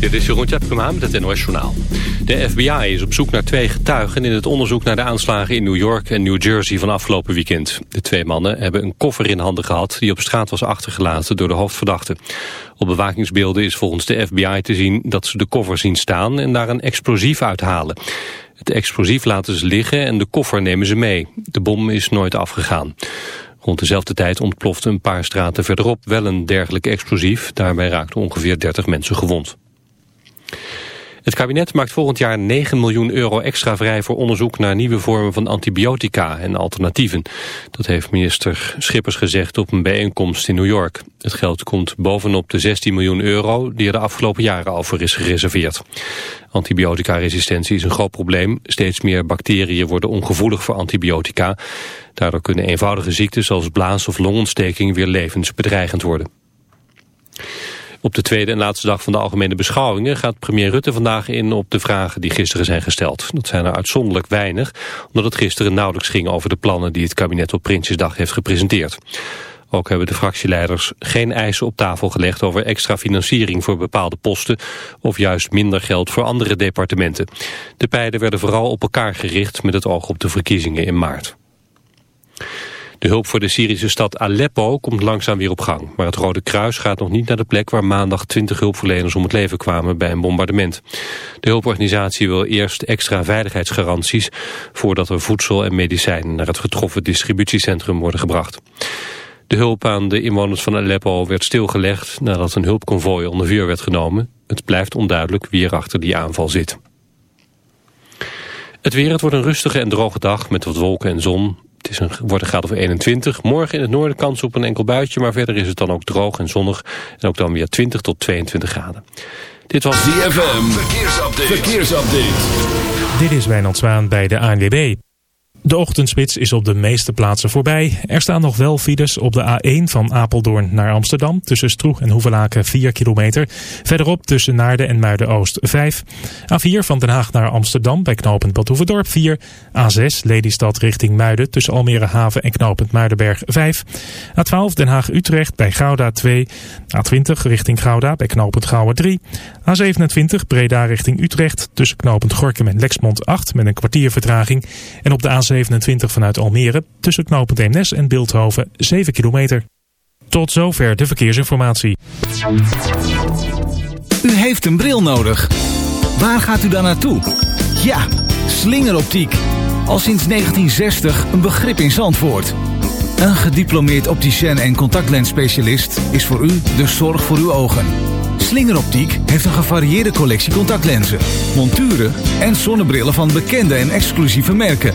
Dit is Jeroen Tjepkema met het NOS Journaal. De FBI is op zoek naar twee getuigen in het onderzoek naar de aanslagen in New York en New Jersey van afgelopen weekend. De twee mannen hebben een koffer in handen gehad die op straat was achtergelaten door de hoofdverdachte. Op bewakingsbeelden is volgens de FBI te zien dat ze de koffer zien staan en daar een explosief uithalen. Het explosief laten ze liggen en de koffer nemen ze mee. De bom is nooit afgegaan. Rond dezelfde tijd ontplofte een paar straten verderop wel een dergelijk explosief. Daarbij raakten ongeveer 30 mensen gewond. Het kabinet maakt volgend jaar 9 miljoen euro extra vrij voor onderzoek naar nieuwe vormen van antibiotica en alternatieven. Dat heeft minister Schippers gezegd op een bijeenkomst in New York. Het geld komt bovenop de 16 miljoen euro die er de afgelopen jaren al voor is gereserveerd. Antibioticaresistentie is een groot probleem. Steeds meer bacteriën worden ongevoelig voor antibiotica. Daardoor kunnen eenvoudige ziekten zoals blaas- of longontsteking weer levensbedreigend worden. Op de tweede en laatste dag van de algemene beschouwingen gaat premier Rutte vandaag in op de vragen die gisteren zijn gesteld. Dat zijn er uitzonderlijk weinig, omdat het gisteren nauwelijks ging over de plannen die het kabinet op Prinsjesdag heeft gepresenteerd. Ook hebben de fractieleiders geen eisen op tafel gelegd over extra financiering voor bepaalde posten of juist minder geld voor andere departementen. De pijlen werden vooral op elkaar gericht met het oog op de verkiezingen in maart. De hulp voor de Syrische stad Aleppo komt langzaam weer op gang. Maar het Rode Kruis gaat nog niet naar de plek waar maandag 20 hulpverleners om het leven kwamen bij een bombardement. De hulporganisatie wil eerst extra veiligheidsgaranties voordat er voedsel en medicijnen naar het getroffen distributiecentrum worden gebracht. De hulp aan de inwoners van Aleppo werd stilgelegd nadat een hulpconvooi onder vuur werd genomen. Het blijft onduidelijk wie er achter die aanval zit. Het weer, het wordt een rustige en droge dag met wat wolken en zon. Het is een, wordt een graad of 21. Morgen in het noorden kans op een enkel buitje, maar verder is het dan ook droog en zonnig. En ook dan weer 20 tot 22 graden. Dit was DFM. Verkeersupdate. Verkeersupdate. Dit is Wijnand Zwaan bij de ANWB. De ochtendspits is op de meeste plaatsen voorbij. Er staan nog wel files op de A1 van Apeldoorn naar Amsterdam... tussen Stroeg en Hoevelaken 4 kilometer. Verderop tussen Naarden en Muiden-Oost 5. A4 van Den Haag naar Amsterdam bij knooppunt Badhoevedorp 4. A6 Lelystad richting Muiden tussen Almere Haven en knooppunt Muidenberg 5. A12 Den Haag-Utrecht bij Gouda 2. A20 richting Gouda bij knooppunt Gouwen 3. A27 Breda richting Utrecht tussen knooppunt Gorkum en Lexmond 8... met een kwartier vertraging. En op de A 27 vanuit Almere tussen knooppunt Eemnes en Beeldhoven 7 kilometer. Tot zover de verkeersinformatie. U heeft een bril nodig. Waar gaat u dan naartoe? Ja, slingeroptiek. Al sinds 1960 een begrip in Zandvoort. Een gediplomeerd opticien en contactlensspecialist is voor u de zorg voor uw ogen. Slingeroptiek heeft een gevarieerde collectie contactlenzen, monturen en zonnebrillen van bekende en exclusieve merken.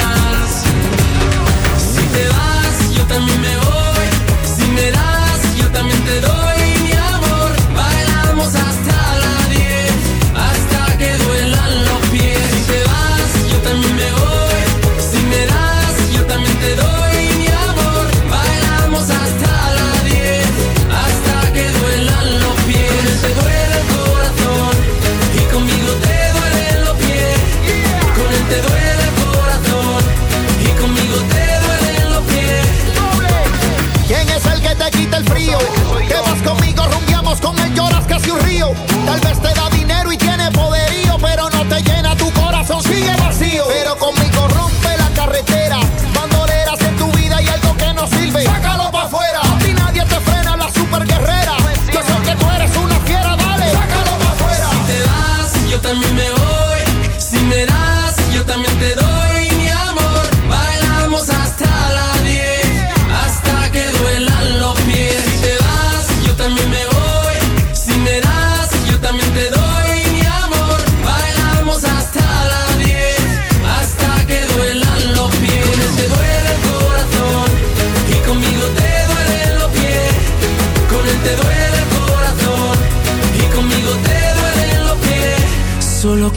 Tal vez te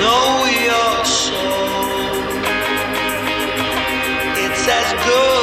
know your soul. It's as good.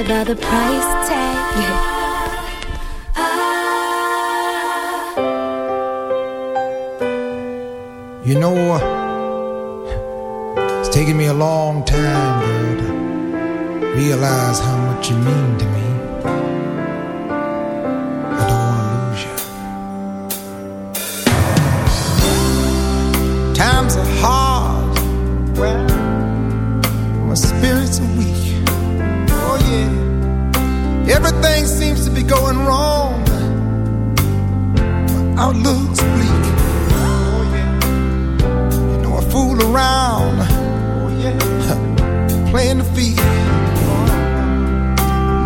worried about the price tag. you know, it's taken me a long time, girl, to realize how much you mean to me. going wrong. My outlook's bleak. Oh, yeah. You know I fool around, oh, yeah. playing the field. Oh.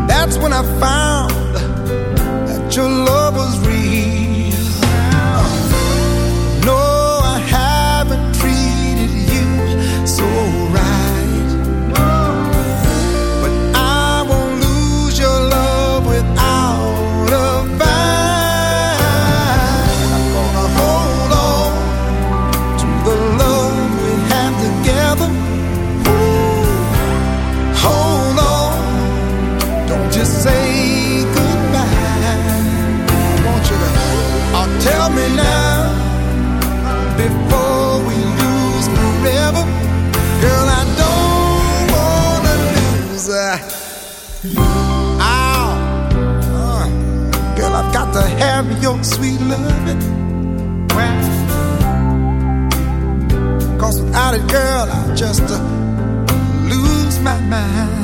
That's when I found that your love have your sweet loving. Cause without it, girl, I just uh, lose my mind.